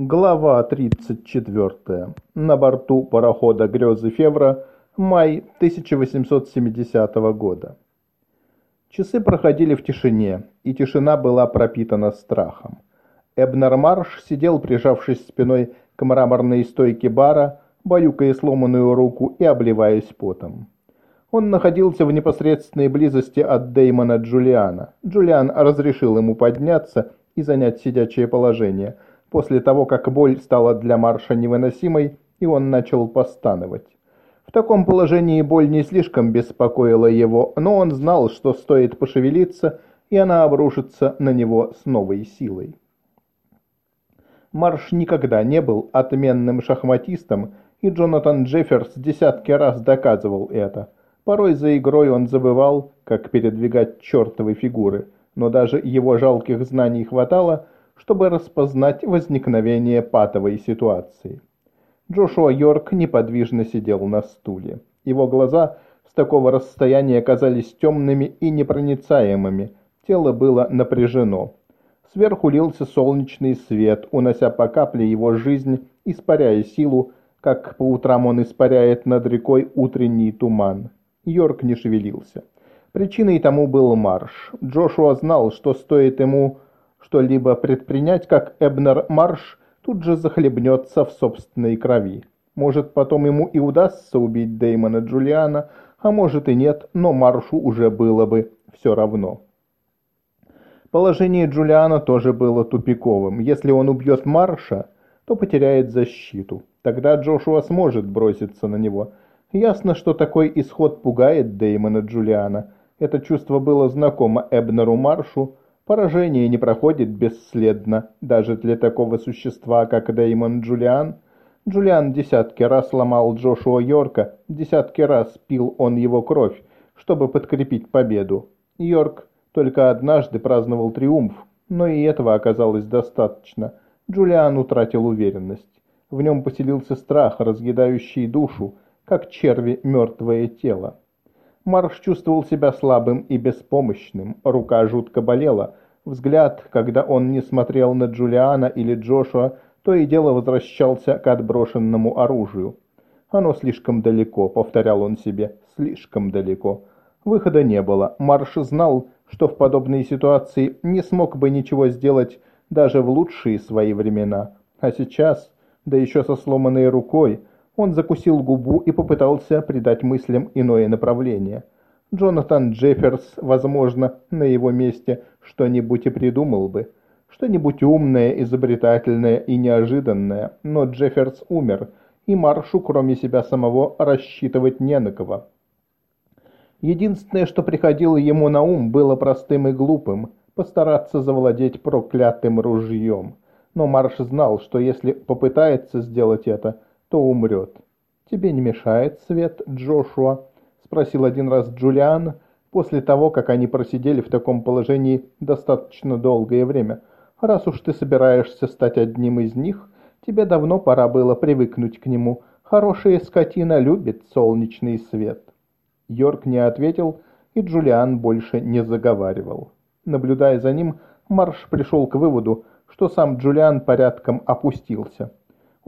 Глава 34. На борту парохода «Грезы Февра», май 1870 года. Часы проходили в тишине, и тишина была пропитана страхом. Эбнер Марш сидел, прижавшись спиной к мраморной стойке бара, баюкая сломанную руку и обливаясь потом. Он находился в непосредственной близости от Деймона Джулиана. Джулиан разрешил ему подняться и занять сидячее положение – после того, как боль стала для Марша невыносимой, и он начал постановать. В таком положении боль не слишком беспокоила его, но он знал, что стоит пошевелиться, и она обрушится на него с новой силой. Марш никогда не был отменным шахматистом, и Джонатан Джефферс десятки раз доказывал это. Порой за игрой он забывал, как передвигать чертовы фигуры, но даже его жалких знаний хватало – чтобы распознать возникновение патовой ситуации. Джошуа Йорк неподвижно сидел на стуле. Его глаза с такого расстояния казались темными и непроницаемыми, тело было напряжено. Сверху лился солнечный свет, унося по капле его жизнь, испаряя силу, как по утрам он испаряет над рекой утренний туман. Йорк не шевелился. Причиной тому был марш. Джошуа знал, что стоит ему что-либо предпринять, как Эбнер Марш тут же захлебнется в собственной крови. Может, потом ему и удастся убить Дэймона Джулиана, а может и нет, но Маршу уже было бы все равно. Положение Джулиана тоже было тупиковым. Если он убьет Марша, то потеряет защиту. Тогда Джошуа сможет броситься на него. Ясно, что такой исход пугает Дэймона Джулиана. Это чувство было знакомо Эбнеру Маршу, Поражение не проходит бесследно, даже для такого существа, как Дэймон Джулиан. Джулиан десятки раз ломал Джошуа Йорка, десятки раз пил он его кровь, чтобы подкрепить победу. Йорк только однажды праздновал триумф, но и этого оказалось достаточно. Джулиан утратил уверенность. В нем поселился страх, разъедающий душу, как черви мертвое тело. Марш чувствовал себя слабым и беспомощным, рука жутко болела, взгляд, когда он не смотрел на Джулиана или Джошуа, то и дело возвращался к отброшенному оружию. «Оно слишком далеко», — повторял он себе, — «слишком далеко». Выхода не было. Марш знал, что в подобной ситуации не смог бы ничего сделать даже в лучшие свои времена. А сейчас, да еще со сломанной рукой, он закусил губу и попытался придать мыслям иное направление. Джонатан Джефферс, возможно, на его месте что-нибудь и придумал бы. Что-нибудь умное, изобретательное и неожиданное, но Джефферс умер, и Маршу, кроме себя самого, рассчитывать не на кого. Единственное, что приходило ему на ум, было простым и глупым – постараться завладеть проклятым ружьем. Но Марш знал, что если попытается сделать это – то умрет. «Тебе не мешает свет, Джошуа?» — спросил один раз Джулиан, после того, как они просидели в таком положении достаточно долгое время. «Раз уж ты собираешься стать одним из них, тебе давно пора было привыкнуть к нему. Хорошая скотина любит солнечный свет». Йорк не ответил, и Джулиан больше не заговаривал. Наблюдая за ним, Марш пришел к выводу, что сам Джулиан порядком опустился.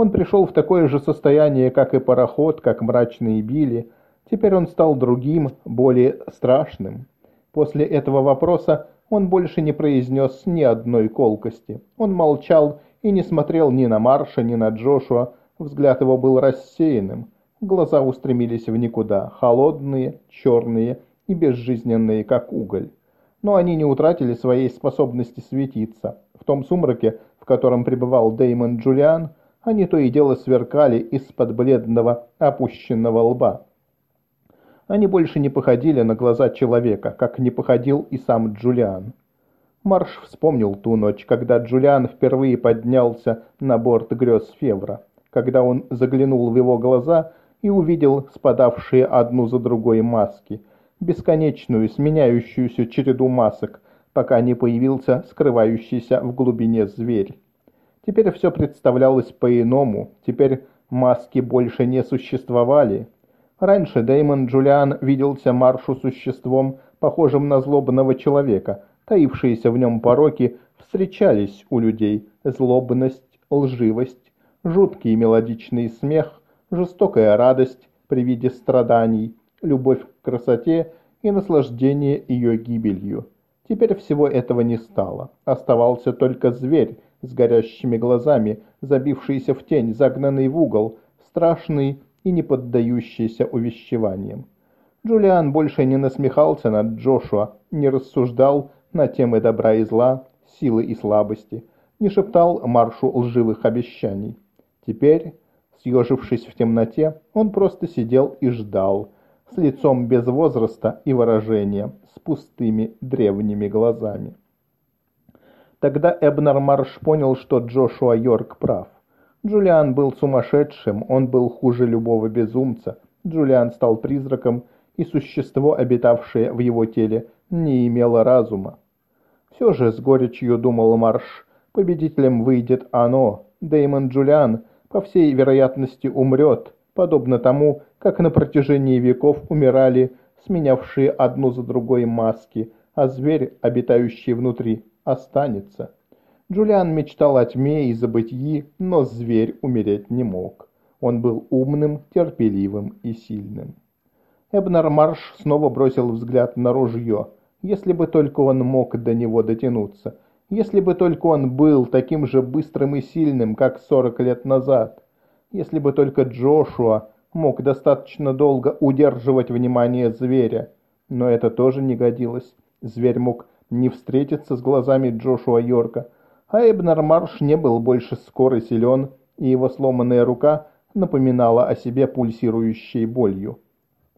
Он пришел в такое же состояние, как и пароход, как мрачные били. Теперь он стал другим, более страшным. После этого вопроса он больше не произнес ни одной колкости. Он молчал и не смотрел ни на Марша, ни на Джошуа. Взгляд его был рассеянным. Глаза устремились в никуда, холодные, черные и безжизненные, как уголь. Но они не утратили своей способности светиться. В том сумраке, в котором пребывал Деймон Джулиан, они то и дело сверкали из-под бледного опущенного лба. Они больше не походили на глаза человека, как не походил и сам Джулиан. Марш вспомнил ту ночь, когда Джулиан впервые поднялся на борт грез Февра, когда он заглянул в его глаза и увидел спадавшие одну за другой маски, бесконечную сменяющуюся череду масок, пока не появился скрывающийся в глубине зверь. Теперь все представлялось по-иному, теперь маски больше не существовали. Раньше Дэймон Джулиан виделся Маршу существом, похожим на злобного человека. Таившиеся в нем пороки встречались у людей. Злобность, лживость, жуткий мелодичный смех, жестокая радость при виде страданий, любовь к красоте и наслаждение ее гибелью. Теперь всего этого не стало. Оставался только зверь с горящими глазами, забившийся в тень, загнанный в угол, страшный и не поддающийся увещеваниям. Джулиан больше не насмехался над Джошуа, не рассуждал на темы добра и зла, силы и слабости, не шептал маршу лживых обещаний. Теперь, съежившись в темноте, он просто сидел и ждал, с лицом без возраста и выражения, с пустыми древними глазами. Тогда Эбнер Марш понял, что Джошуа Йорк прав. Джулиан был сумасшедшим, он был хуже любого безумца. Джулиан стал призраком, и существо, обитавшее в его теле, не имело разума. Все же, с горечью думал Марш, победителем выйдет оно. Дэймон Джулиан, по всей вероятности, умрет, подобно тому, как на протяжении веков умирали сменявшие одну за другой маски, а зверь, обитающий внутри, останется. Джулиан мечтал о тьме и забытии, но зверь умереть не мог. Он был умным, терпеливым и сильным. Эбнер Марш снова бросил взгляд на ружье. Если бы только он мог до него дотянуться. Если бы только он был таким же быстрым и сильным, как сорок лет назад. Если бы только Джошуа мог достаточно долго удерживать внимание зверя. Но это тоже не годилось. Зверь мог не встретиться с глазами Джошуа Йорка, а Эбнер Марш не был больше скор и силен, и его сломанная рука напоминала о себе пульсирующей болью.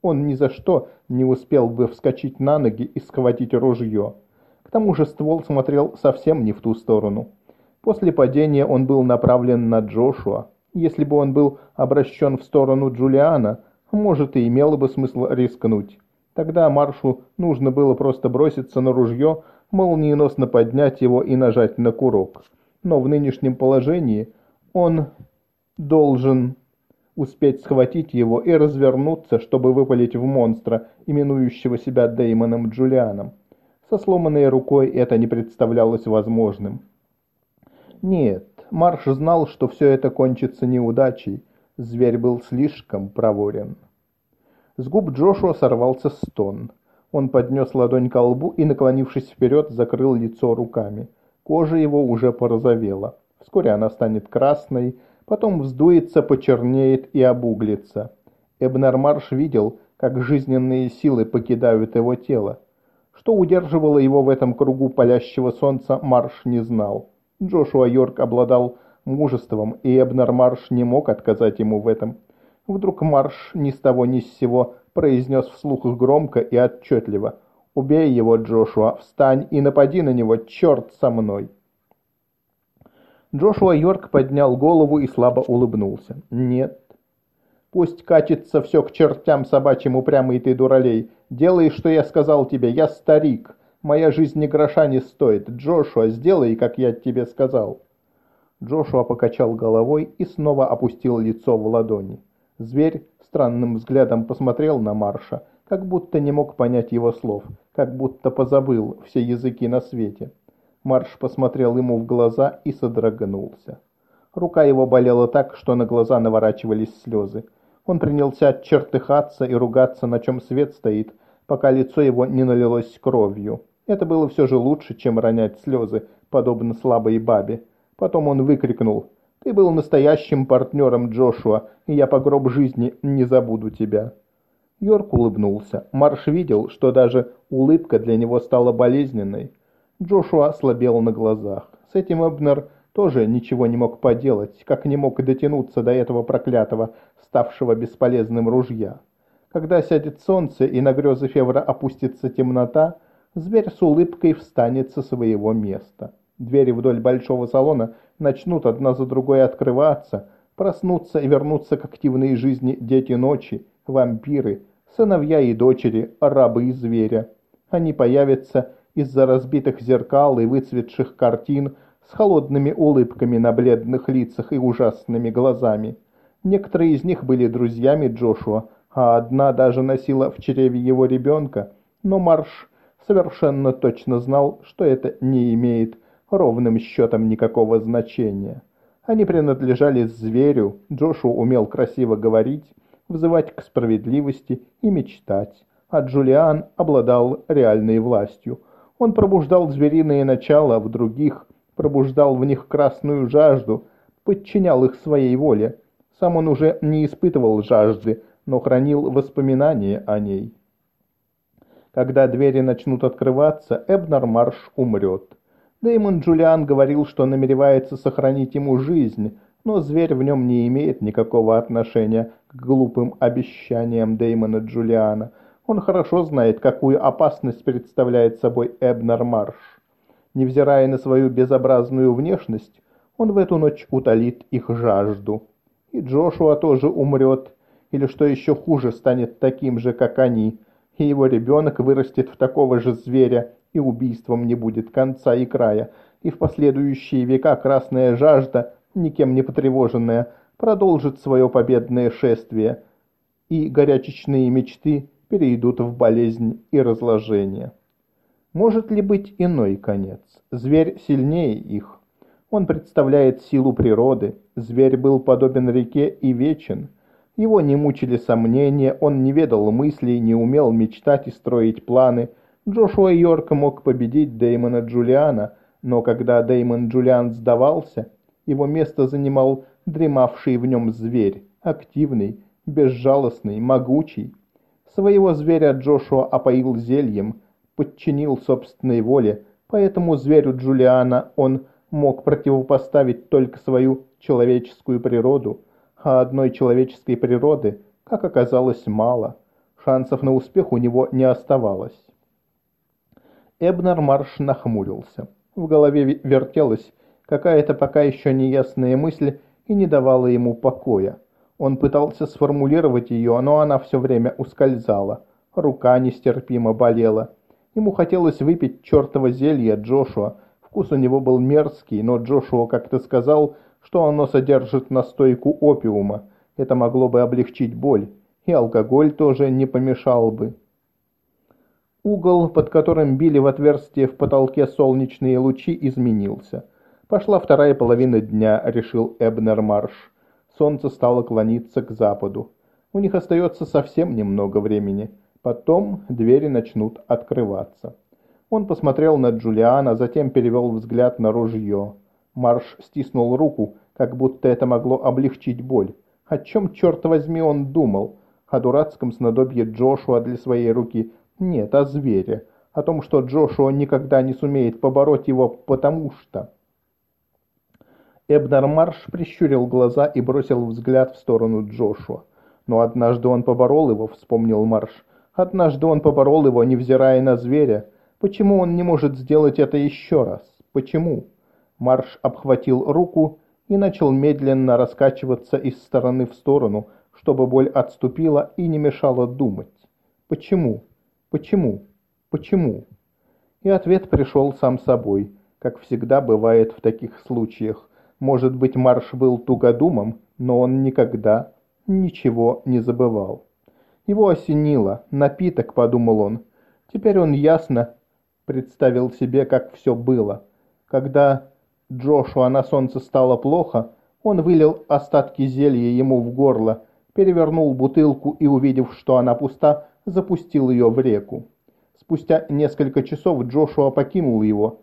Он ни за что не успел бы вскочить на ноги и схватить ружье. К тому же ствол смотрел совсем не в ту сторону. После падения он был направлен на Джошуа. Если бы он был обращен в сторону Джулиана, может и имело бы смысл рискнуть. Тогда Маршу нужно было просто броситься на ружье, молниеносно поднять его и нажать на курок. Но в нынешнем положении он должен успеть схватить его и развернуться, чтобы выпалить в монстра, именующего себя Деймоном Джулианом. Со сломанной рукой это не представлялось возможным. Нет, Марш знал, что все это кончится неудачей. Зверь был слишком проворен. С губ Джошуа сорвался стон. Он поднес ладонь к лбу и, наклонившись вперед, закрыл лицо руками. Кожа его уже порозовела. Вскоре она станет красной, потом вздуется, почернеет и обуглится. Эбнер Марш видел, как жизненные силы покидают его тело. Что удерживало его в этом кругу палящего солнца, Марш не знал. Джошуа Йорк обладал мужеством, и Эбнер Марш не мог отказать ему в этом. Вдруг Марш ни с того ни с сего произнес вслух громко и отчетливо. «Убей его, Джошуа, встань и напади на него, черт со мной!» Джошуа Йорк поднял голову и слабо улыбнулся. «Нет. Пусть катится все к чертям собачьим упрямый ты дуралей. Делай, что я сказал тебе, я старик. Моя жизнь ни гроша не стоит. Джошуа, сделай, как я тебе сказал». Джошуа покачал головой и снова опустил лицо в ладони. Зверь странным взглядом посмотрел на Марша, как будто не мог понять его слов, как будто позабыл все языки на свете. Марш посмотрел ему в глаза и содрогнулся. Рука его болела так, что на глаза наворачивались слезы. Он принялся чертыхаться и ругаться, на чем свет стоит, пока лицо его не налилось кровью. Это было все же лучше, чем ронять слезы, подобно слабой бабе. Потом он выкрикнул ты был настоящим партнером Джошуа, и я по гроб жизни не забуду тебя». Йорк улыбнулся. Марш видел, что даже улыбка для него стала болезненной. Джошуа ослабел на глазах. С этим Эбнер тоже ничего не мог поделать, как не мог дотянуться до этого проклятого, ставшего бесполезным ружья. Когда сядет солнце и на грезы Февра опустится темнота, зверь с улыбкой встанет со своего места. Двери вдоль большого салона начнут одна за другой открываться, проснуться и вернуться к активной жизни дети ночи, вампиры, сыновья и дочери, рабы и зверя. Они появятся из-за разбитых зеркал и выцветших картин с холодными улыбками на бледных лицах и ужасными глазами. Некоторые из них были друзьями Джошуа, а одна даже носила в чреве его ребенка, но Марш совершенно точно знал, что это не имеет ровным счетом никакого значения. Они принадлежали зверю, Джошу умел красиво говорить, взывать к справедливости и мечтать, а Джулиан обладал реальной властью. Он пробуждал звериные начала в других, пробуждал в них красную жажду, подчинял их своей воле. Сам он уже не испытывал жажды, но хранил воспоминания о ней. Когда двери начнут открываться, Эбнер Марш умрет. Дэймон Джулиан говорил, что намеревается сохранить ему жизнь, но зверь в нем не имеет никакого отношения к глупым обещаниям Дэймона Джулиана. Он хорошо знает, какую опасность представляет собой Эбнер Марш. Невзирая на свою безобразную внешность, он в эту ночь утолит их жажду. И Джошуа тоже умрет, или что еще хуже, станет таким же, как они, и его ребенок вырастет в такого же зверя, и убийством не будет конца и края, и в последующие века красная жажда, никем не потревоженная, продолжит свое победное шествие, и горячечные мечты перейдут в болезнь и разложение. Может ли быть иной конец? Зверь сильнее их. Он представляет силу природы. Зверь был подобен реке и вечен. Его не мучили сомнения, он не ведал мыслей, не умел мечтать и строить планы. Джошуа Йорк мог победить Дэймона Джулиана, но когда Дэймон Джулиан сдавался, его место занимал дремавший в нем зверь, активный, безжалостный, могучий. Своего зверя Джошуа опоил зельем, подчинил собственной воле, поэтому зверю Джулиана он мог противопоставить только свою человеческую природу, а одной человеческой природы, как оказалось, мало. Шансов на успех у него не оставалось. Эбнер Марш нахмурился. В голове вертелась какая-то пока еще неясная мысль и не давала ему покоя. Он пытался сформулировать ее, но она все время ускользала. Рука нестерпимо болела. Ему хотелось выпить чертово зелье Джошуа. Вкус у него был мерзкий, но Джошуа как-то сказал, что оно содержит настойку опиума. Это могло бы облегчить боль. И алкоголь тоже не помешал бы. Угол, под которым били в отверстие в потолке солнечные лучи, изменился. Пошла вторая половина дня, решил Эбнер Марш. Солнце стало клониться к западу. У них остается совсем немного времени. Потом двери начнут открываться. Он посмотрел на Джулиана, затем перевел взгляд на ружье. Марш стиснул руку, как будто это могло облегчить боль. О чем, черт возьми, он думал? О дурацком снадобье Джошуа для своей руки? Нет, о звере. О том, что Джошуа никогда не сумеет побороть его, потому что... Эбнер Марш прищурил глаза и бросил взгляд в сторону Джошуа. Но однажды он поборол его, вспомнил Марш. Однажды он поборол его, невзирая на зверя. Почему он не может сделать это еще раз? Почему? Марш обхватил руку и начал медленно раскачиваться из стороны в сторону, чтобы боль отступила и не мешала думать. Почему? Почему? Почему? И ответ пришел сам собой, как всегда бывает в таких случаях. Может быть, Марш был тугодумом, но он никогда ничего не забывал. Его осенило. Напиток, подумал он. Теперь он ясно представил себе, как все было. Когда Джошуа на солнце стало плохо, он вылил остатки зелья ему в горло, перевернул бутылку и, увидев, что она пуста, запустил ее в реку. Спустя несколько часов Джошуа покинул его.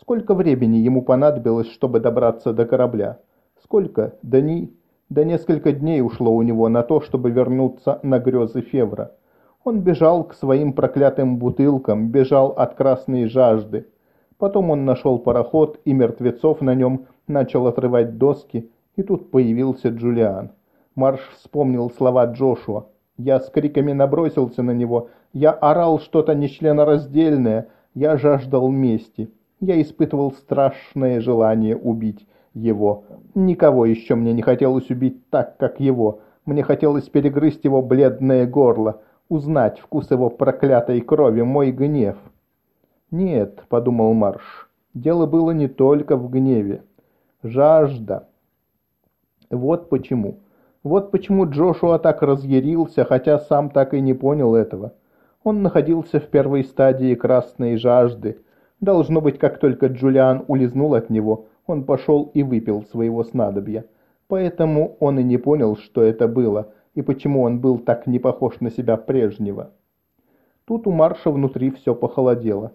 Сколько времени ему понадобилось, чтобы добраться до корабля? Сколько? Да ни... Да несколько дней ушло у него на то, чтобы вернуться на грезы Февра. Он бежал к своим проклятым бутылкам, бежал от красной жажды. Потом он нашел пароход и мертвецов на нем, начал отрывать доски, и тут появился Джулиан. Марш вспомнил слова Джошуа. Я с криками набросился на него. Я орал что-то нечленораздельное. Я жаждал мести. Я испытывал страшное желание убить его. Никого еще мне не хотелось убить так, как его. Мне хотелось перегрызть его бледное горло, узнать вкус его проклятой крови, мой гнев. «Нет», — подумал Марш, — «дело было не только в гневе. Жажда. Вот почему. Вот почему Джошуа так разъярился, хотя сам так и не понял этого. Он находился в первой стадии красной жажды. Должно быть, как только Джулиан улизнул от него, он пошел и выпил своего снадобья. Поэтому он и не понял, что это было, и почему он был так не похож на себя прежнего. Тут у Марша внутри все похолодело.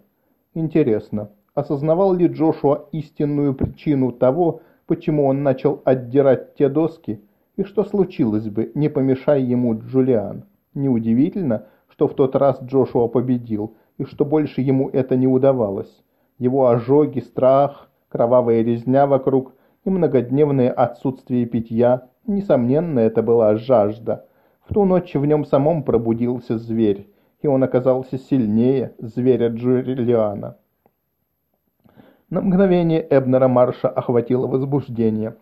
Интересно, осознавал ли Джошуа истинную причину того, почему он начал отдирать те доски, и что случилось бы, не помешай ему Джулиан? Неудивительно, что в тот раз Джошуа победил, и что больше ему это не удавалось. Его ожоги, страх, кровавая резня вокруг и многодневное отсутствие питья, несомненно, это была жажда. В ту ночь в нем самом пробудился зверь, и он оказался сильнее зверя Джулиана. На мгновение Эбнера Марша охватило возбуждение.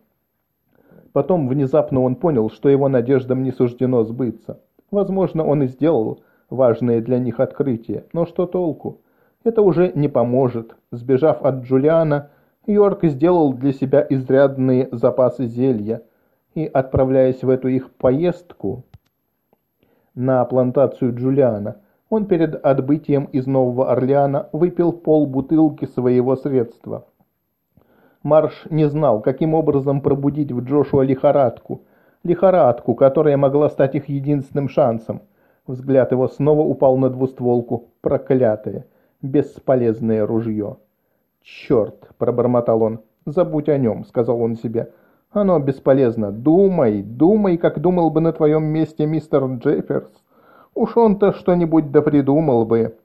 Потом внезапно он понял, что его надеждам не суждено сбыться. Возможно, он и сделал важное для них открытие, но что толку? Это уже не поможет. Сбежав от Джулиана, Йорк сделал для себя изрядные запасы зелья, и, отправляясь в эту их поездку на плантацию Джулиана, он перед отбытием из Нового Орлеана выпил пол бутылки своего средства. Марш не знал, каким образом пробудить в Джошуа лихорадку, лихорадку, которая могла стать их единственным шансом. Взгляд его снова упал на двустволку, проклятое, бесполезное ружье. «Черт!» – пробормотал он. «Забудь о нем», – сказал он себе. «Оно бесполезно. Думай, думай, как думал бы на твоем месте мистер Джефферс. Уж он-то что-нибудь да придумал бы».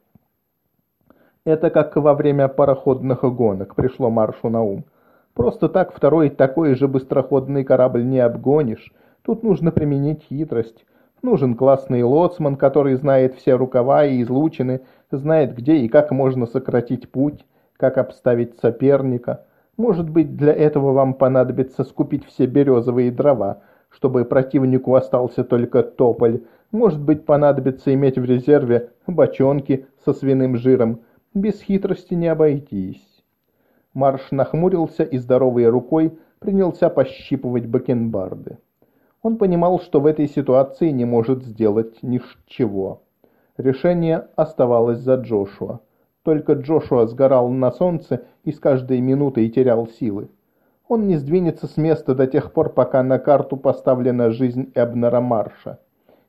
Это как во время пароходных гонок пришло Маршу на ум. Просто так второй такой же быстроходный корабль не обгонишь. Тут нужно применить хитрость. Нужен классный лоцман, который знает все рукава и излучины, знает, где и как можно сократить путь как обставить соперника. Может быть, для этого вам понадобится скупить все березовые дрова, чтобы противнику остался только тополь. Может быть, понадобится иметь в резерве бочонки со свиным жиром. Без хитрости не обойтись. Марш нахмурился и здоровой рукой принялся пощипывать бакенбарды. Он понимал, что в этой ситуации не может сделать ничего. Решение оставалось за Джошуа. Только Джошуа сгорал на солнце и с каждой минутой терял силы. Он не сдвинется с места до тех пор, пока на карту поставлена жизнь Эбнера Марша.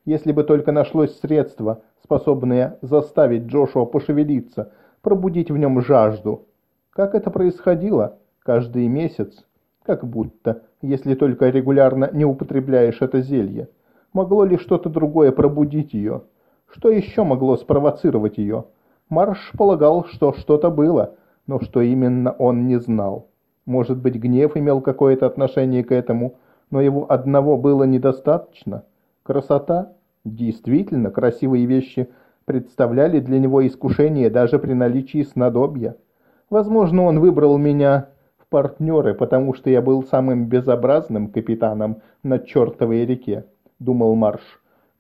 Если бы только нашлось средство, способное заставить Джошуа пошевелиться, пробудить в нем жажду. Как это происходило? Каждый месяц? Как будто, если только регулярно не употребляешь это зелье. Могло ли что-то другое пробудить ее? Что еще могло спровоцировать ее? Марш полагал, что что-то было, но что именно он не знал. Может быть, гнев имел какое-то отношение к этому, но его одного было недостаточно. Красота? Действительно, красивые вещи представляли для него искушение даже при наличии снадобья. Возможно, он выбрал меня в партнеры, потому что я был самым безобразным капитаном на чертовой реке, думал Марш.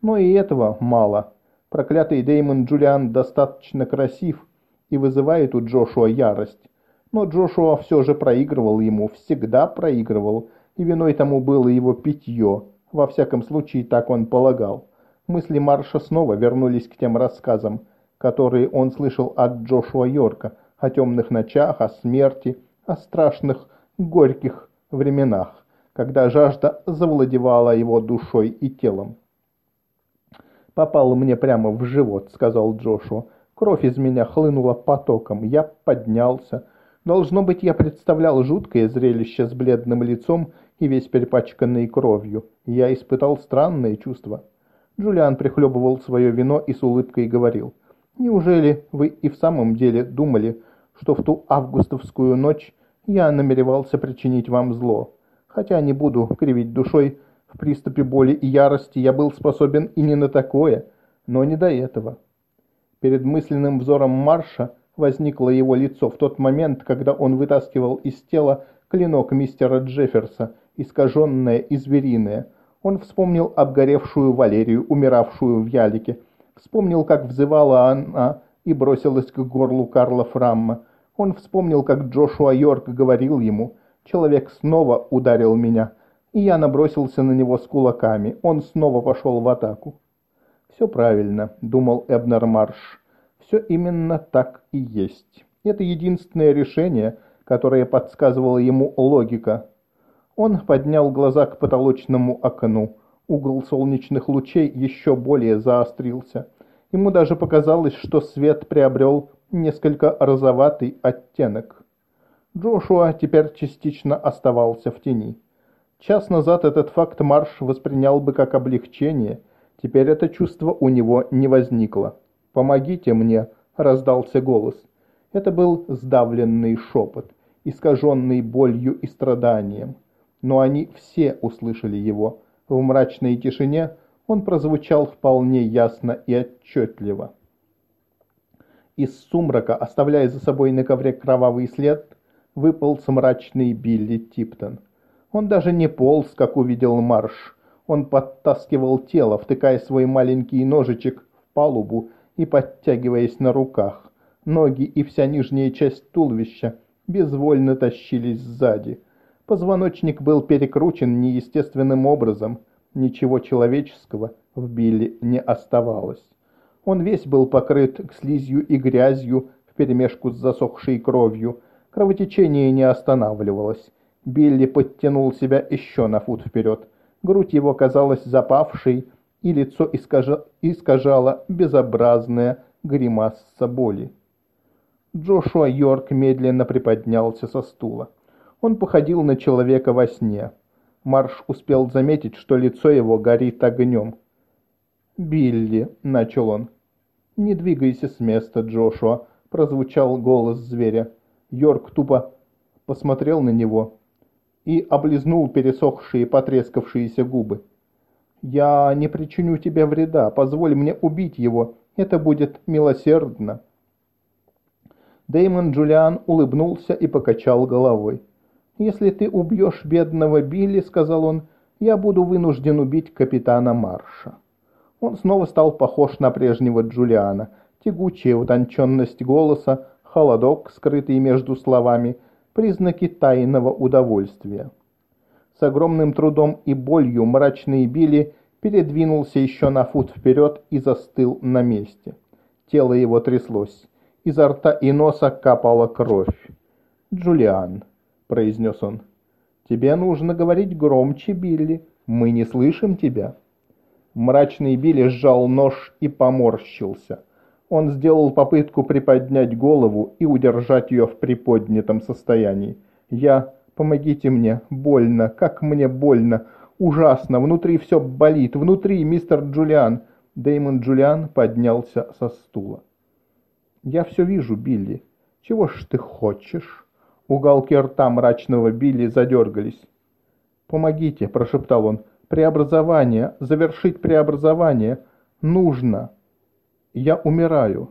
Но и этого мало. Проклятый Деймон Джулиан достаточно красив и вызывает у Джошуа ярость. Но Джошуа все же проигрывал ему, всегда проигрывал, и виной тому было его питье. Во всяком случае, так он полагал. Мысли Марша снова вернулись к тем рассказам, которые он слышал от Джошуа Йорка, о темных ночах, о смерти, о страшных, горьких временах, когда жажда завладевала его душой и телом попал мне прямо в живот», — сказал Джошуа. «Кровь из меня хлынула потоком. Я поднялся. Должно быть, я представлял жуткое зрелище с бледным лицом и весь перепачканный кровью. Я испытал странные чувства». Джулиан прихлебывал свое вино и с улыбкой говорил. «Неужели вы и в самом деле думали, что в ту августовскую ночь я намеревался причинить вам зло? Хотя не буду кривить душой, — в приступе боли и ярости я был способен и не на такое, но не до этого. Перед мысленным взором Марша возникло его лицо в тот момент, когда он вытаскивал из тела клинок мистера Джефферса, искаженное и звериное. Он вспомнил обгоревшую Валерию, умиравшую в ялике. Вспомнил, как взывала она и бросилась к горлу Карла Фрамма. Он вспомнил, как Джошуа Йорк говорил ему «Человек снова ударил меня» и я набросился на него с кулаками. Он снова пошел в атаку. «Все правильно», — думал Эбнер Марш. «Все именно так и есть. Это единственное решение, которое подсказывала ему логика. Он поднял глаза к потолочному окну. Угол солнечных лучей еще более заострился. Ему даже показалось, что свет приобрел несколько розоватый оттенок. Джошуа теперь частично оставался в тени. Час назад этот факт Марш воспринял бы как облегчение, теперь это чувство у него не возникло. «Помогите мне!» – раздался голос. Это был сдавленный шепот, искаженный болью и страданием. Но они все услышали его. В мрачной тишине он прозвучал вполне ясно и отчетливо. Из сумрака, оставляя за собой на ковре кровавый след, выпал мрачный Билли Типтон. Он даже не полз, как увидел Марш. Он подтаскивал тело, втыкая свой маленький ножичек в палубу и подтягиваясь на руках. Ноги и вся нижняя часть туловища безвольно тащились сзади. Позвоночник был перекручен неестественным образом. Ничего человеческого в Билли не оставалось. Он весь был покрыт слизью и грязью вперемешку с засохшей кровью. Кровотечение не останавливалось. Билли подтянул себя еще на фут вперед. Грудь его казалась запавшей, и лицо искажа... искажало безобразная гримаса боли. Джошуа Йорк медленно приподнялся со стула. Он походил на человека во сне. Марш успел заметить, что лицо его горит огнем. «Билли», — начал он. «Не двигайся с места, Джошуа», — прозвучал голос зверя. Йорк тупо посмотрел на него и облизнул пересохшие потрескавшиеся губы. «Я не причиню тебе вреда, позволь мне убить его, это будет милосердно». Дэймон Джулиан улыбнулся и покачал головой. «Если ты убьешь бедного Билли, — сказал он, — я буду вынужден убить капитана Марша». Он снова стал похож на прежнего Джулиана. Тягучая утонченность голоса, холодок, скрытый между словами, признаки тайного удовольствия. С огромным трудом и болью мрачный Билли передвинулся еще на фут вперед и застыл на месте. Тело его тряслось. Изо рта и носа капала кровь. «Джулиан», — произнес он, — «тебе нужно говорить громче, Билли. Мы не слышим тебя». Мрачный Билли сжал нож и поморщился. Он сделал попытку приподнять голову и удержать ее в приподнятом состоянии. «Я...» Помогите мне. Больно. Как мне больно. Ужасно. Внутри все болит. Внутри, мистер Джулиан. Дэймон Джулиан поднялся со стула. Я все вижу, Билли. Чего ж ты хочешь? Уголки рта мрачного Билли задергались. «Помогите», – прошептал он. «Преобразование. Завершить преобразование. Нужно. Я умираю».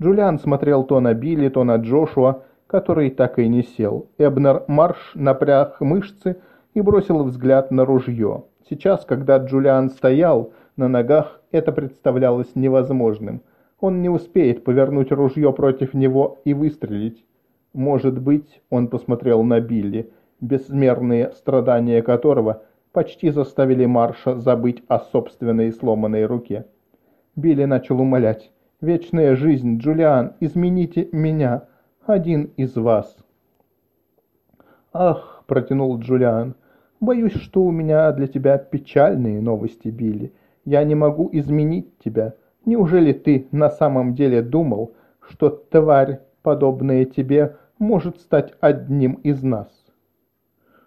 Джулиан смотрел то на Билли, то на Джошуа, который так и не сел. Эбнер Марш напряг мышцы и бросил взгляд на ружье. Сейчас, когда Джулиан стоял на ногах, это представлялось невозможным. Он не успеет повернуть ружье против него и выстрелить. Может быть, он посмотрел на Билли, бессмерные страдания которого почти заставили Марша забыть о собственной сломанной руке. Билли начал умолять. «Вечная жизнь, Джулиан, измените меня!» один из вас». «Ах», — протянул Джулиан, — «боюсь, что у меня для тебя печальные новости, Билли. Я не могу изменить тебя. Неужели ты на самом деле думал, что тварь, подобная тебе, может стать одним из нас?»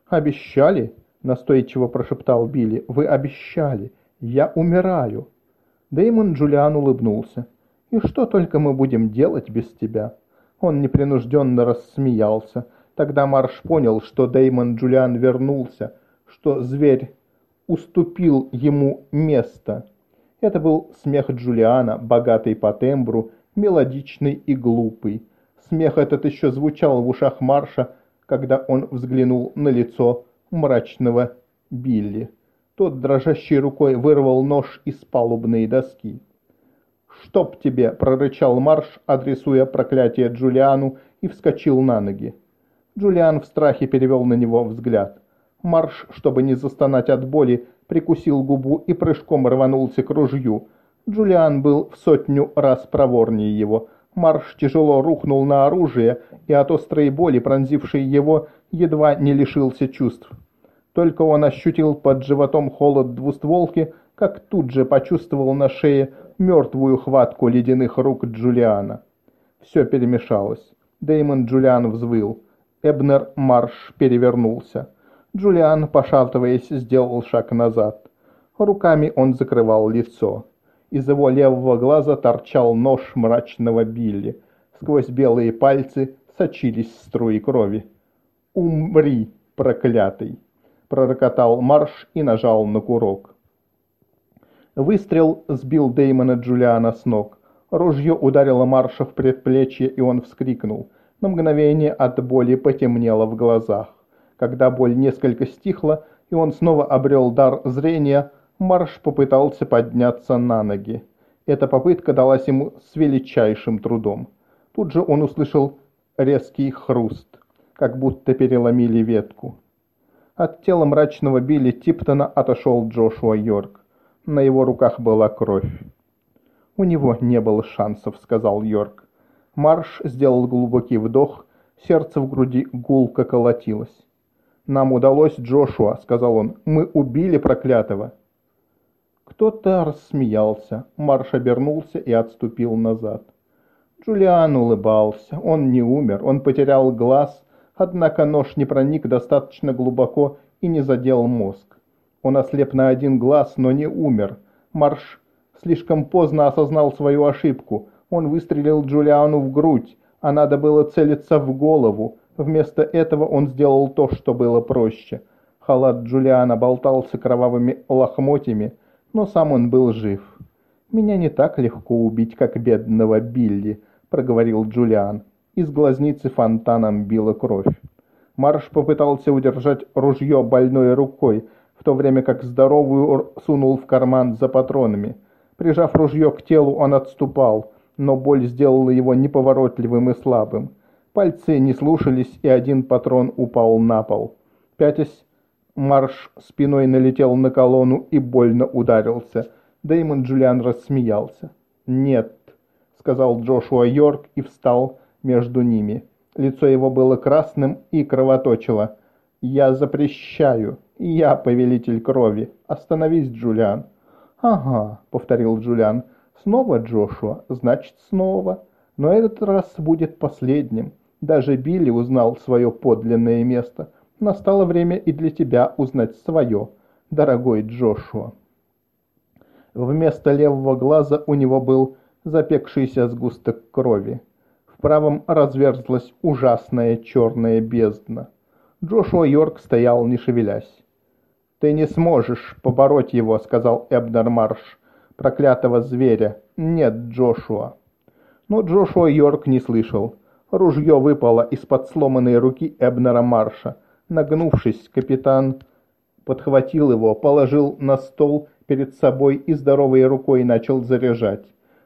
«Обещали?» — настойчиво прошептал Билли. «Вы обещали. Я умираю». Дэймон Джулиан улыбнулся. «И что только мы будем делать без тебя?» Он непринужденно рассмеялся. Тогда Марш понял, что Деймон Джулиан вернулся, что зверь уступил ему место. Это был смех Джулиана, богатый по тембру, мелодичный и глупый. Смех этот еще звучал в ушах Марша, когда он взглянул на лицо мрачного Билли. Тот дрожащей рукой вырвал нож из палубной доски. «Чтоб тебе!» – прорычал Марш, адресуя проклятие Джулиану, и вскочил на ноги. Джулиан в страхе перевел на него взгляд. Марш, чтобы не застонать от боли, прикусил губу и прыжком рванулся к ружью. Джулиан был в сотню раз проворнее его. Марш тяжело рухнул на оружие, и от острой боли, пронзившей его, едва не лишился чувств. Только он ощутил под животом холод двустволки, как тут же почувствовал на шее мертвую хватку ледяных рук Джулиана. Все перемешалось. Дэймон Джулиан взвыл. Эбнер Марш перевернулся. Джулиан, пошатываясь, сделал шаг назад. Руками он закрывал лицо. Из его левого глаза торчал нож мрачного Билли. Сквозь белые пальцы сочились струи крови. «Умри, проклятый!» – пророкотал Марш и нажал на курок. Выстрел сбил Дэймона Джулиана с ног. Ружье ударило Марша в предплечье, и он вскрикнул. На мгновение от боли потемнело в глазах. Когда боль несколько стихла, и он снова обрел дар зрения, Марш попытался подняться на ноги. Эта попытка далась ему с величайшим трудом. Тут же он услышал резкий хруст, как будто переломили ветку. От тела мрачного Билли Типтона отошел Джошуа Йорк. На его руках была кровь. «У него не было шансов», — сказал Йорк. Марш сделал глубокий вдох, сердце в груди гулко колотилось. «Нам удалось, Джошуа», — сказал он. «Мы убили проклятого». Кто-то рассмеялся. Марш обернулся и отступил назад. Джулиан улыбался. Он не умер, он потерял глаз, однако нож не проник достаточно глубоко и не задел мозг. Он ослеп на один глаз, но не умер. Марш слишком поздно осознал свою ошибку. Он выстрелил Джулиану в грудь, а надо было целиться в голову. Вместо этого он сделал то, что было проще. Халат Джулиана болтался кровавыми лохмотьями, но сам он был жив. «Меня не так легко убить, как бедного Билли», — проговорил Джулиан. Из глазницы фонтаном била кровь. Марш попытался удержать ружье больной рукой, в то время как здоровую сунул в карман за патронами. Прижав ружье к телу, он отступал, но боль сделала его неповоротливым и слабым. Пальцы не слушались, и один патрон упал на пол. Пятясь, Марш спиной налетел на колонну и больно ударился. Дэймон Джулиан рассмеялся. «Нет», — сказал Джошуа Йорк и встал между ними. Лицо его было красным и кровоточило. «Я запрещаю. Я повелитель крови. Остановись, Джулиан». «Ага», — повторил Джулиан. «Снова Джошуа? Значит, снова. Но этот раз будет последним. Даже Билли узнал свое подлинное место. Настало время и для тебя узнать свое, дорогой Джошуа. Вместо левого глаза у него был запекшийся сгусток крови. В правом разверзлась ужасная черная бездна. Джошуа Йорк стоял, не шевелясь. «Ты не сможешь побороть его», — сказал Эбнер Марш, проклятого зверя. «Нет, Джошуа». Но Джошуа Йорк не слышал. Ружье выпало из-под сломанной руки Эбнера Марша — Нагнувшись, капитан подхватил его, положил на стол перед собой и здоровой рукой начал заряжать.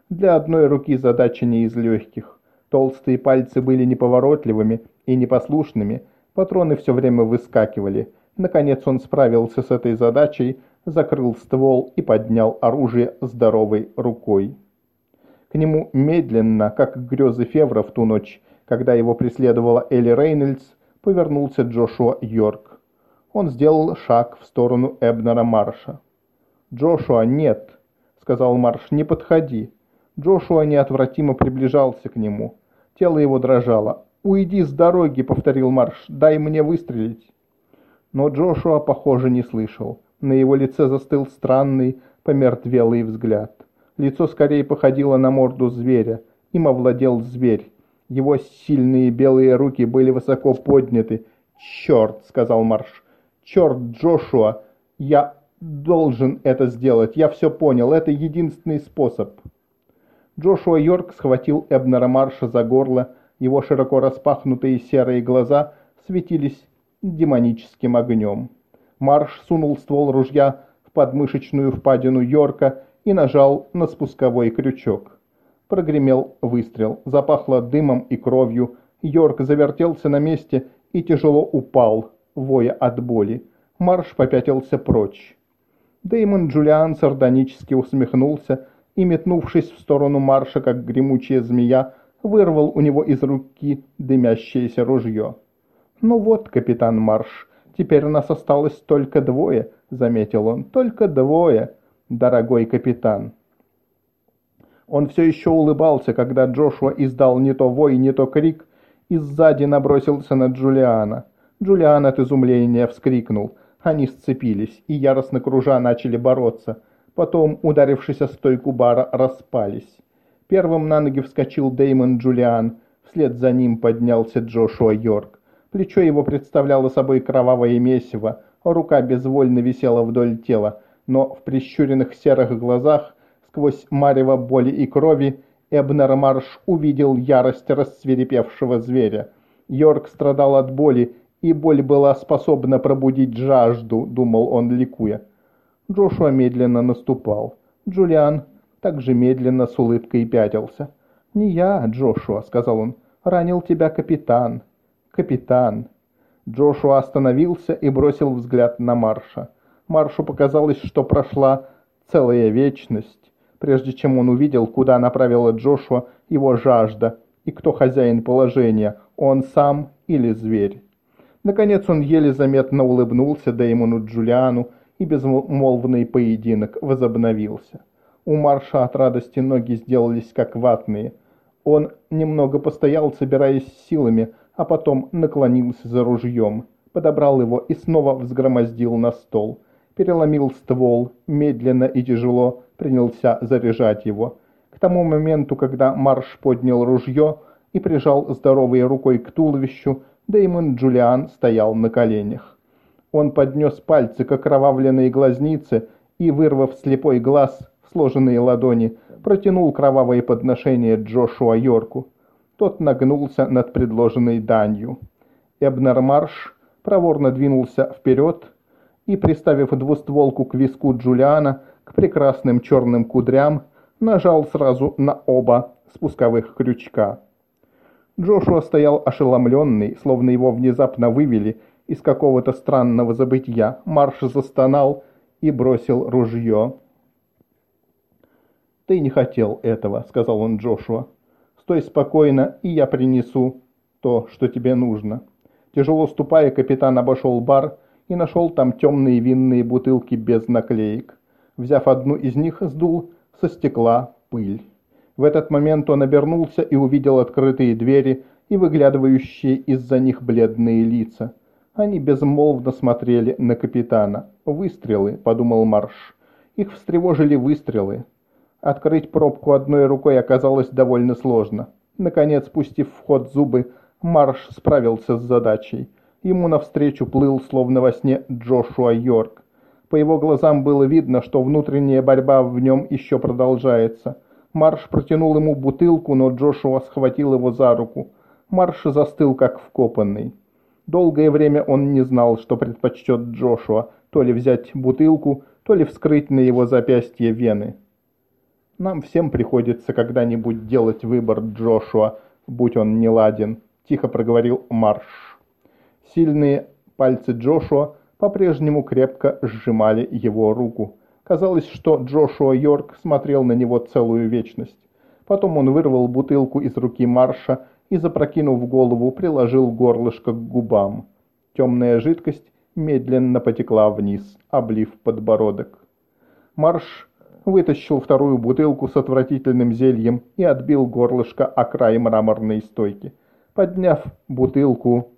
Для одной руки задача не из легких. Толстые пальцы были неповоротливыми и непослушными, патроны все время выскакивали. Наконец он справился с этой задачей, закрыл ствол и поднял оружие здоровой рукой. К нему медленно, как грезы Февра в ту ночь, когда его преследовала Элли Рейнольдс, повернулся Джошуа Йорк. Он сделал шаг в сторону Эбнера Марша. «Джошуа, нет!» — сказал Марш, — «не подходи». Джошуа неотвратимо приближался к нему. Тело его дрожало. «Уйди с дороги!» — повторил Марш. «Дай мне выстрелить!» Но Джошуа, похоже, не слышал. На его лице застыл странный, помертвелый взгляд. Лицо скорее походило на морду зверя. Им овладел зверь. Его сильные белые руки были высоко подняты. «Черт!» — сказал Марш. «Черт, Джошуа! Я должен это сделать. Я все понял. Это единственный способ». Джошуа Йорк схватил Эбнера Марша за горло. Его широко распахнутые серые глаза светились демоническим огнем. Марш сунул ствол ружья в подмышечную впадину Йорка и нажал на спусковой крючок. Прогремел выстрел, запахло дымом и кровью. Йорк завертелся на месте и тяжело упал, воя от боли. Марш попятился прочь. Дэймон Джулиан сардонически усмехнулся и, метнувшись в сторону марша, как гремучая змея, вырвал у него из руки дымящееся ружье. «Ну вот, капитан Марш, теперь нас осталось только двое», — заметил он. «Только двое, дорогой капитан». Он все еще улыбался, когда Джошуа издал не то вой, не то крик, и сзади набросился на Джулиана. Джулиан от изумления вскрикнул. Они сцепились и, яростно кружа, начали бороться. Потом, ударившись о стойку бара, распались. Первым на ноги вскочил Деймон Джулиан, вслед за ним поднялся Джошуа Йорк. Плечо его представляло собой кровавое месиво, рука безвольно висела вдоль тела, но в прищуренных серых глазах, сквозь марево боли и крови, Эбнер Марш увидел ярость рассверепевшего зверя. Йорк страдал от боли, и боль была способна пробудить жажду, думал он, ликуя. Джошуа медленно наступал. Джулиан также медленно с улыбкой пятился. «Не я, Джошуа», — сказал он, — «ранил тебя капитан». «Капитан». Джошуа остановился и бросил взгляд на Марша. Маршу показалось, что прошла целая вечность, прежде чем он увидел, куда направила Джошуа его жажда и кто хозяин положения, он сам или зверь. Наконец он еле заметно улыбнулся Дэймону Джулиану, и безмолвный поединок возобновился. У Марша от радости ноги сделались как ватные. Он немного постоял, собираясь силами, а потом наклонился за ружьем, подобрал его и снова взгромоздил на стол. Переломил ствол, медленно и тяжело принялся заряжать его. К тому моменту, когда Марш поднял ружье и прижал здоровой рукой к туловищу, Дэймон Джулиан стоял на коленях. Он поднес пальцы к окровавленной глазнице и, вырвав слепой глаз, сложенные ладони, протянул кровавое подношение Джошуа Йорку. Тот нагнулся над предложенной данью. Эбнер Марш проворно двинулся вперед и, приставив двустволку к виску Джулиана, к прекрасным черным кудрям, нажал сразу на оба спусковых крючка. Джошуа стоял ошеломленный, словно его внезапно вывели из какого-то странного забытья. Марш застонал и бросил ружье. «Ты не хотел этого», — сказал он Джошуа. «Стой спокойно, и я принесу то, что тебе нужно». Тяжело ступая, капитан обошел бар и нашел там темные винные бутылки без наклеек. Взяв одну из них, сдул со стекла пыль. В этот момент он обернулся и увидел открытые двери и выглядывающие из-за них бледные лица. Они безмолвно смотрели на капитана. «Выстрелы», — подумал Марш. Их встревожили выстрелы. Открыть пробку одной рукой оказалось довольно сложно. Наконец, пустив в ход зубы, Марш справился с задачей. Ему навстречу плыл, словно во сне, Джошуа Йорк. По его глазам было видно, что внутренняя борьба в нем еще продолжается. Марш протянул ему бутылку, но Джошуа схватил его за руку. Марш застыл, как вкопанный. Долгое время он не знал, что предпочтет Джошуа, то ли взять бутылку, то ли вскрыть на его запястье вены. Нам всем приходится когда-нибудь делать выбор Джошуа, будь он не ладен, тихо проговорил Марш. Сильные пальцы Джошуа по-прежнему крепко сжимали его руку. Казалось, что Джошуа Йорк смотрел на него целую вечность. Потом он вырвал бутылку из руки Марша и, запрокинув голову, приложил горлышко к губам. Темная жидкость медленно потекла вниз, облив подбородок. Марш вытащил вторую бутылку с отвратительным зельем и отбил горлышко о край мраморной стойки. Подняв бутылку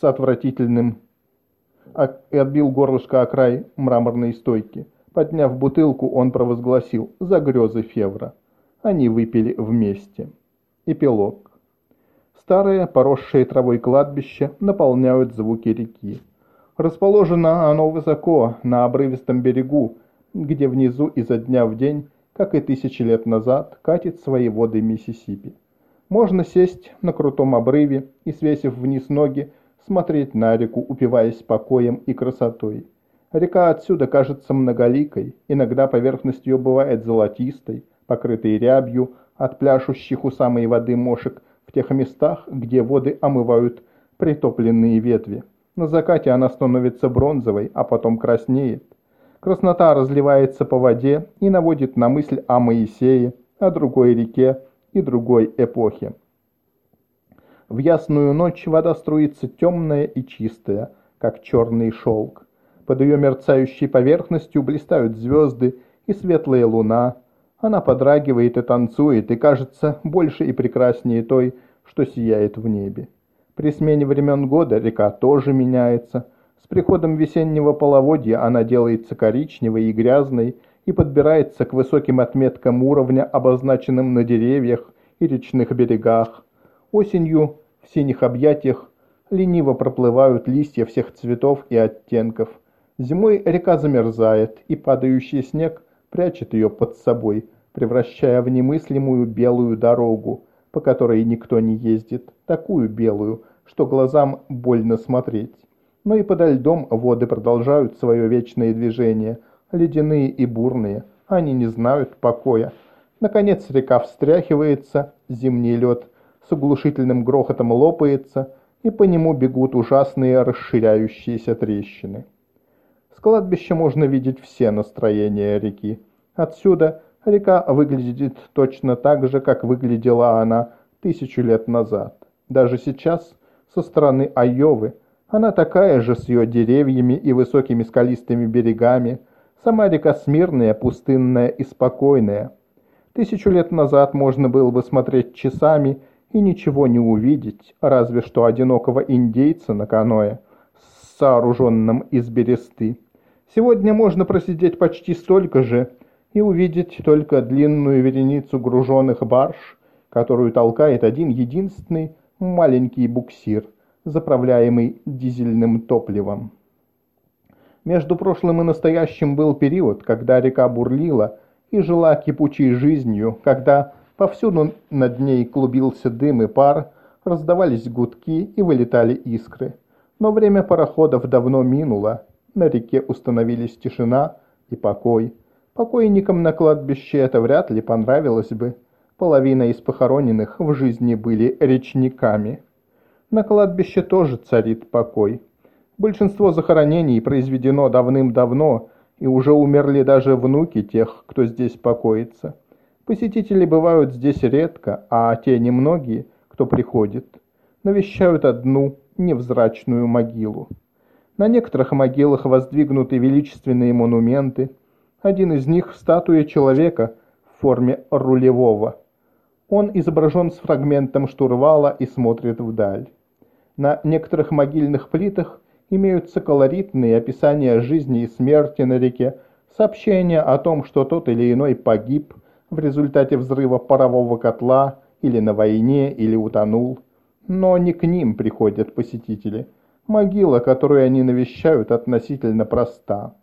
с отвратительным... и отбил горлышко о край мраморной стойки. Подняв бутылку, он провозгласил «За грезы Февра». Они выпили вместе. Эпилог. Старое, поросшее травой кладбище наполняют звуки реки. Расположено оно высоко, на обрывистом берегу, где внизу изо дня в день, как и тысячи лет назад, катит свои воды Миссисипи. Можно сесть на крутом обрыве и, свесив вниз ноги, смотреть на реку, упиваясь покоем и красотой. Река отсюда кажется многоликой, иногда поверхность ее бывает золотистой, покрытой рябью от пляшущих у самой воды мошек в тех местах, где воды омывают притопленные ветви. На закате она становится бронзовой, а потом краснеет. Краснота разливается по воде и наводит на мысль о Моисее, о другой реке и другой эпохе. В ясную ночь вода струится темная и чистая, как черный шелк. Под ее мерцающей поверхностью блистают звезды и светлая луна. Она подрагивает и танцует, и кажется больше и прекраснее той, что сияет в небе. При смене времен года река тоже меняется. С приходом весеннего половодья она делается коричневой и грязной и подбирается к высоким отметкам уровня, обозначенным на деревьях и речных берегах. Осенью в синих объятиях лениво проплывают листья всех цветов и оттенков. Зимой река замерзает, и падающий снег прячет ее под собой, превращая в немыслимую белую дорогу, по которой никто не ездит, такую белую, что глазам больно смотреть. Но и подо льдом воды продолжают свое вечное движение, ледяные и бурные, они не знают покоя. Наконец река встряхивается, зимний лед с оглушительным грохотом лопается, и по нему бегут ужасные расширяющиеся трещины. С кладбища можно видеть все настроения реки. Отсюда река выглядит точно так же, как выглядела она тысячу лет назад. Даже сейчас, со стороны Айовы, она такая же с ее деревьями и высокими скалистыми берегами, сама река смирная, пустынная и спокойная. Тысячу лет назад можно было бы смотреть часами и ничего не увидеть, разве что одинокого индейца на каное, сооруженном из бересты. Сегодня можно просидеть почти столько же и увидеть только длинную вереницу груженных барж, которую толкает один единственный маленький буксир, заправляемый дизельным топливом. Между прошлым и настоящим был период, когда река бурлила и жила кипучей жизнью, когда Повсюду над ней клубился дым и пар, раздавались гудки и вылетали искры. Но время пароходов давно минуло, на реке установились тишина и покой. Покойникам на кладбище это вряд ли понравилось бы. Половина из похороненных в жизни были речниками. На кладбище тоже царит покой. Большинство захоронений произведено давным-давно, и уже умерли даже внуки тех, кто здесь покоится. Посетители бывают здесь редко, а те немногие, кто приходит, навещают одну невзрачную могилу. На некоторых могилах воздвигнуты величественные монументы. Один из них – статуя человека в форме рулевого. Он изображен с фрагментом штурвала и смотрит вдаль. На некоторых могильных плитах имеются колоритные описания жизни и смерти на реке, сообщения о том, что тот или иной погиб – в результате взрыва парового котла или на войне, или утонул. Но не к ним приходят посетители. Могила, которую они навещают, относительно проста.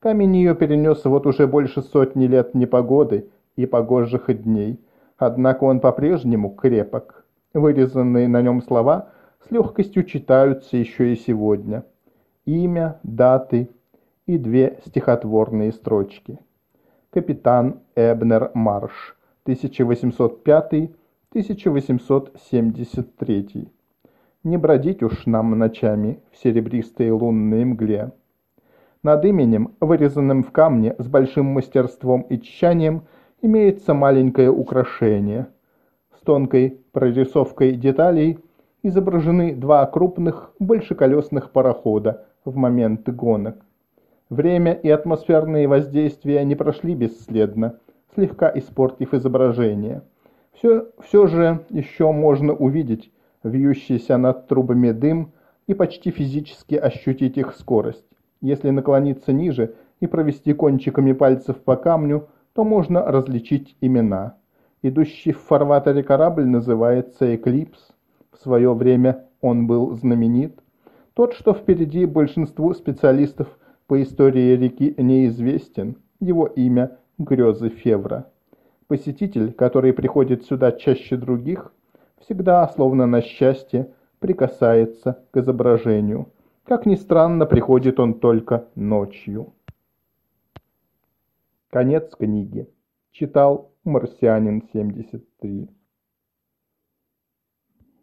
Камень ее перенес вот уже больше сотни лет непогоды и погожих дней. Однако он по-прежнему крепок. Вырезанные на нем слова с легкостью читаются еще и сегодня. Имя, даты и две стихотворные строчки капитан Эбнер Марш, 1805-1873. Не бродить уж нам ночами в серебристой лунной мгле. Над именем, вырезанным в камне с большим мастерством и тщанием, имеется маленькое украшение. С тонкой прорисовкой деталей изображены два крупных большеколесных парохода в момент гонок. Время и атмосферные воздействия не прошли бесследно, слегка испортив изображение. Все, все же еще можно увидеть вьющийся над трубами дым и почти физически ощутить их скорость. Если наклониться ниже и провести кончиками пальцев по камню, то можно различить имена. Идущий в фарватере корабль называется «Эклипс». В свое время он был знаменит. Тот, что впереди большинству специалистов – по истории реки неизвестен, его имя Грезы Февра. Посетитель, который приходит сюда чаще других, всегда, словно на счастье, прикасается к изображению. Как ни странно, приходит он только ночью. Конец книги. Читал Марсианин 73.